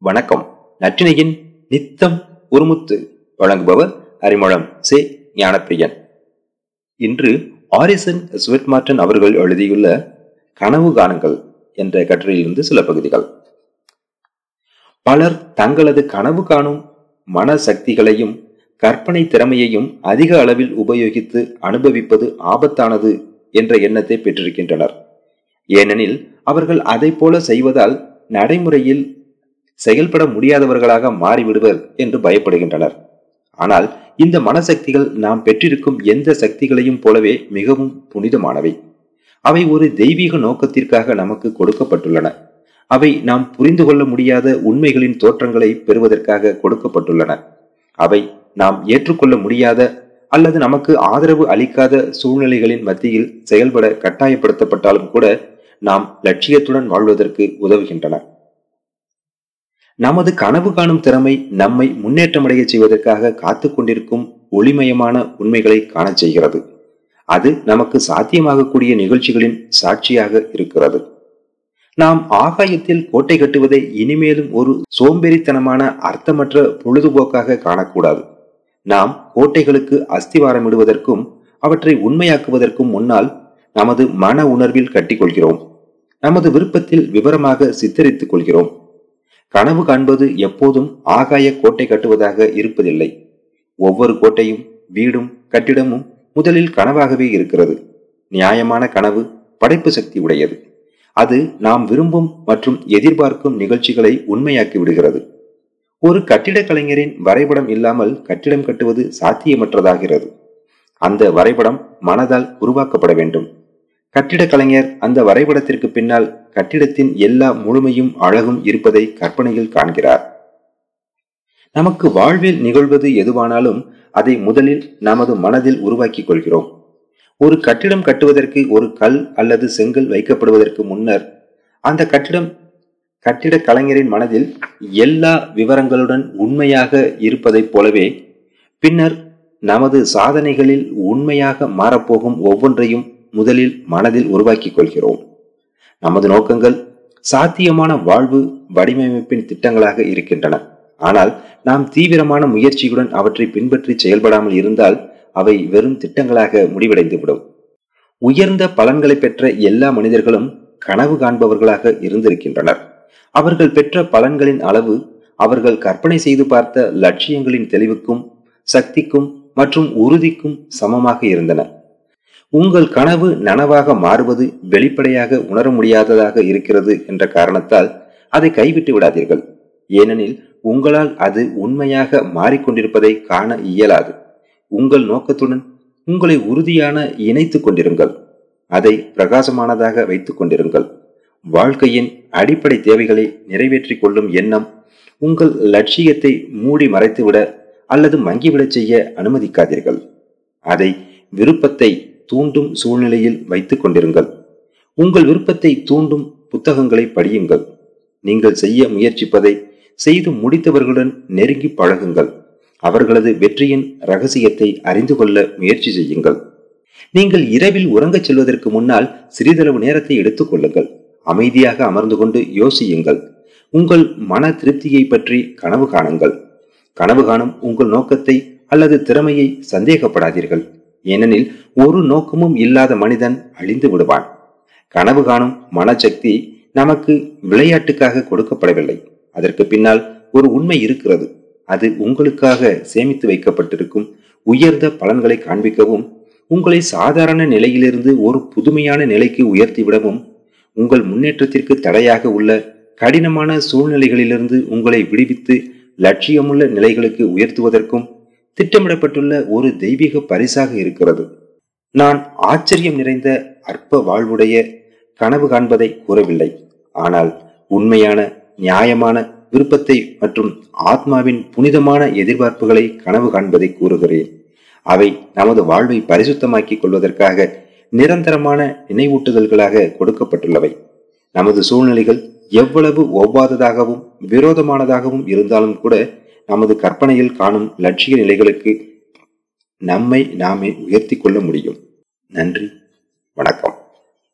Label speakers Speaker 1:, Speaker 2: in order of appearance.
Speaker 1: வணக்கம். நற்றினையின் நித்தம் உருமுத்து வழங்குபவர் அறிமுகம் சே. ஞானப்பிரியன். இன்று ஆரிசன் ஸ்வெட் மார்டன் அவர்கள் எழுதியுள்ள கனவு காணுங்கள் என்ற கட்டுரையிலிருந்து சில பகுதிகள். பலர் தங்களது கனவு காணும் மன சக்திகளையும் கற்பனை திறமையையும் அதிக அளவில் உபயோகித்து அனுபவிப்பது ஆபத்தானது என்ற எண்ணத்தை பெற்றிருக்கின்றனர். ஏனெனில் அவர்கள் அதை போல செய்வதால் நடைமுறையில் செயல்பட முடியாதவர்களாக மாறிவிடுவர் என்று பயப்படுகின்றனர். ஆனால் இந்த மனசக்திகள் நாம் பெற்றிருக்கும் எந்த சக்திகளையும் போலவே மிகவும் புனிதமானவை. அவை ஒரு தெய்வீக நோக்கத்திற்காக நமக்கு கொடுக்கப்பட்டுள்ளன. அவை நாம் புரிந்து கொள்ள முடியாத உண்மைகளின் தோற்றங்களை பெறுவதற்காக கொடுக்கப்பட்டுள்ளன. அவை நாம் ஏற்றுக்கொள்ள முடியாத அல்லது நமக்கு ஆதரவு அளிக்காத சூழ்நிலைகளின் மத்தியில் செயல்பட கட்டாயப்படுத்தப்பட்டாலும் கூட நாம் லட்சியத்துடன் வாழ்வதற்கு உதவுகின்றன. நமது கனவு காணும் திறமை நம்மை முன்னேற்றமடைய செய்வதற்காக காத்து கொண்டிருக்கும் ஒளிமயமான உண்மைகளை காணச் செய்கிறது. அது நமக்கு சாத்தியமாகக்கூடிய நிகழ்ச்சிகளின் சாட்சியாக இருக்கிறது. நாம் ஆகாயத்தில் கோட்டை கட்டுவதை இனிமேலும் ஒரு சோம்பேறித்தனமான அர்த்தமற்ற பொழுதுபோக்காக காணக்கூடாது. நாம் கோட்டைகளுக்கு அஸ்திவாரமிடுவதற்கும் அவற்றை உண்மையாக்குவதற்கும் முன்னால் நமது மன உணர்வில் கட்டிக்கொள்கிறோம். நமது விருப்பத்தில் விவரமாக சித்தரித்துக் கொள்கிறோம். கனவு காண்பது எப்போதும் ஆகாய கோட்டை கட்டுவதாக இருப்பதில்லை. ஒவ்வொரு கோட்டையும் வீடும் கட்டிடமும் முதலில் கனவாகவே இருக்கிறது. நியாயமான கனவு படைப்பு சக்தி உடையது. அது நாம் விரும்பும் மற்றும் எதிர்பார்க்கும் நிகழ்ச்சிகளை உண்மையாக்கி விடுகிறது. ஒரு கட்டிடக் கலைஞரின் வரைபடம் இல்லாமல் கட்டிடம் கட்டுவது சாத்தியமற்றதாகிறது. அந்த வரைபடம் மனதால் உருவாக்கப்பட வேண்டும். கட்டிடக் கலைஞர் அந்த வரைபடத்திற்கு பின்னால் கட்டிடத்தின் எல்லா முழுமையும் அழகும் இருப்பதை கற்பனையில் காண்கிறார். நமக்கு வாழ்வில் நிகழ்வது எதுவானாலும் அதை முதலில் நமது மனதில் உருவாக்கிக் கொள்கிறோம். ஒரு கட்டிடம் கட்டுவதற்கு ஒரு கல் அல்லது செங்கல் வைக்கப்படுவதற்கு முன்னர் அந்த கட்டிடம் கட்டிடக் கலைஞரின் மனதில் எல்லா விவரங்களுடன் உண்மையாக இருப்பதைப் போலவே பின்னர் நமது சாதனைகளில் உண்மையாக மாறப்போகும் ஒவ்வொன்றையும் முதலில் மனதில் உருவாக்கிக் கொள்கிறோம். நமது நோக்கங்கள் சாத்தியமான வாழ்வு வடிவமைப்பின் திட்டங்களாக இருக்கின்றன. ஆனால் நாம் தீவிரமான முயற்சியுடன் அவற்றை பின்பற்றி செயல்படாமல் இருந்தால் அவை வெறும் திட்டங்களாக முடிவடைந்துவிடும். உயர்ந்த பலன்களை பெற்ற எல்லா மனிதர்களும் கனவு காண்பவர்களாக இருந்திருக்கின்றனர். அவர்கள் பெற்ற பலன்களின் அளவு அவர்கள் கற்பனை செய்து பார்த்த லட்சியங்களின் தெளிவுக்கும் சக்திக்கும் மற்றும் உறுதிக்கும் சமமாக இருந்தன. உங்கள் கனவு நனவாக மாறுவது வெளிப்படையாக உணர முடியாததாக இருக்கிறது என்ற காரணத்தால் அதை கைவிட்டு விடாதீர்கள். ஏனெனில் உங்களால் அது உண்மையாக மாறிக்கொண்டிருப்பதை காண இயலாது. உங்கள் நோக்கத்துடன் உங்களை உறுதியான இணைத்து கொண்டிருங்கள். அதை பிரகாசமானதாக வைத்துக் கொண்டிருங்கள். வாழ்க்கையின் அடிப்படை தேவைகளை நிறைவேற்றிக் கொள்ளும் எண்ணம் உங்கள் லட்சியத்தை மூடி மறைத்துவிட அல்லது மங்கிவிடச் செய்ய அனுமதிக்காதீர்கள். அதை விருப்பத்தை தூண்டும் சூழ்நிலையில் வைத்துக் கொண்டிருங்கள். உங்கள் விருப்பத்தை தூண்டும் புத்தகங்களை படியுங்கள். நீங்கள் செய்ய முயற்சிப்பதை செய்து முடித்தவர்களுடன் நெருங்கி பழகுங்கள். அவர்களது வெற்றியின் ரகசியத்தை அறிந்து கொள்ள முயற்சி செய்யுங்கள். நீங்கள் இரவில் உறங்கச் செல்வதற்கு முன்னால் சிறிதளவு நேரத்தை எடுத்துக் கொள்ளுங்கள். அமைதியாக அமர்ந்து கொண்டு யோசியுங்கள். உங்கள் மன திருப்தியை பற்றி கனவு காணுங்கள். கனவு காணும் உங்கள் நோக்கத்தை அல்லது திறமையை சந்தேகப்படாதீர்கள். ஏனெனில் ஒரு நோக்கமும் இல்லாத மனிதன் அழிந்து விடுவான். கனவு காணும் மனசக்தி நமக்கு விளையாட்டுக்காக கொடுக்கப்படவில்லை. அதற்கு பின்னால் ஒரு உண்மை இருக்கிறது. அது உங்களுக்காக சேமித்து வைக்கப்பட்டிருக்கும் உயர்ந்த பலன்களை காண்பிக்கவும் உங்களை சாதாரண நிலையிலிருந்து ஒரு புதுமையான நிலைக்கு உயர்த்திவிடவும் உங்கள் முன்னேற்றத்திற்கு தடையாக உள்ள கடினமான சூழ்நிலைகளிலிருந்து உங்களை விடுவித்து லட்சியமுள்ள நிலைகளுக்கு உயர்த்துவதற்கும் திட்டமிடப்பட்டுள்ள ஒரு தெய்வீக பரிசாக இருக்கிறது. நான் ஆச்சரியம் நிறைந்த அற்ப வாழ்வுடைய கனவு காண்பதை கூறவில்லை. ஆனால் உண்மையான நியாயமான விருப்பத்தை மற்றும் ஆத்மாவின் புனிதமான எதிர்பார்ப்புகளை கனவு காண்பதை கூறுகிறேன். அவை நமது வாழ்வை பரிசுத்தமாக்கிக் கொள்வதற்காக நிரந்தரமான நினைவூட்டுதல்களாக கொடுக்கப்பட்டுள்ளவை. நமது சூழ்நிலைகள் எவ்வளவு ஒவ்வாததாகவும் விரோதமானதாகவும் இருந்தாலும் கூட நமது கற்பனையில் காணும் லட்சிய நிலைகளுக்கு நம்மை நாமே உயர்த்தி கொள்ள முடியும். நன்றி. வணக்கம்.